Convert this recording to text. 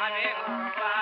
Hare Gopal.